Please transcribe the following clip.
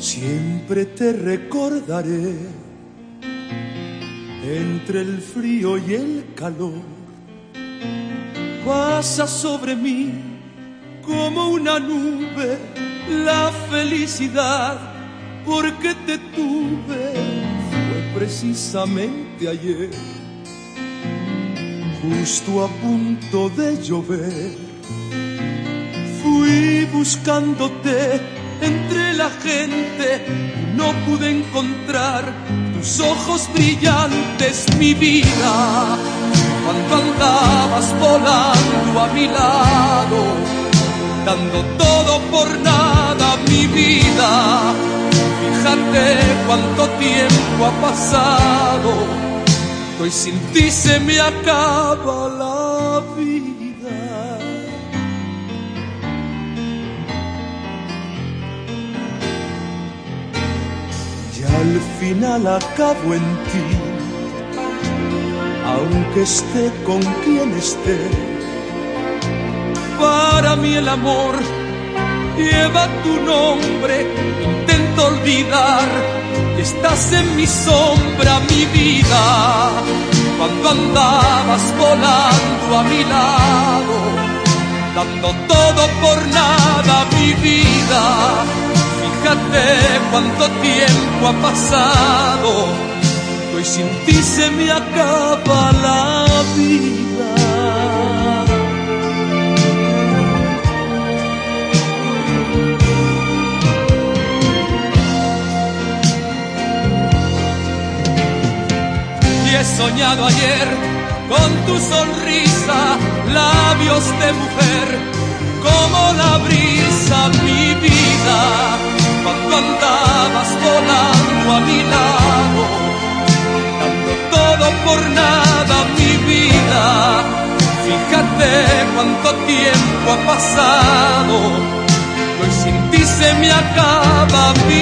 Siempre te recordaré entre el frío y el calor. Pasa sobre mí como una nube la felicidad porque te tuve. Fue precisamente ayer, justo a punto de llover. Fui buscándote gente, no pude encontrar tus ojos brillantes, mi vida, cuando andabas volando a mi lado, dando todo por nada, mi vida. Fíjate cuánto tiempo ha pasado, hoy sin ti se me acaba la final acabo en ti, aunque esté con quien esté. Para mí el amor lleva tu nombre, intento olvidar que estás en mi sombra, mi vida, cuando andabas volando a mi lado, dando todo por nada, mi vida Cuánto tiempo ha pasado, hoy sin ti se me acaba la vida. Y he soñado ayer con tu sonrisa, labios de mujer, como la brisa, cuánto tiempo ha pasado, hoy sin ti se me acaba vida.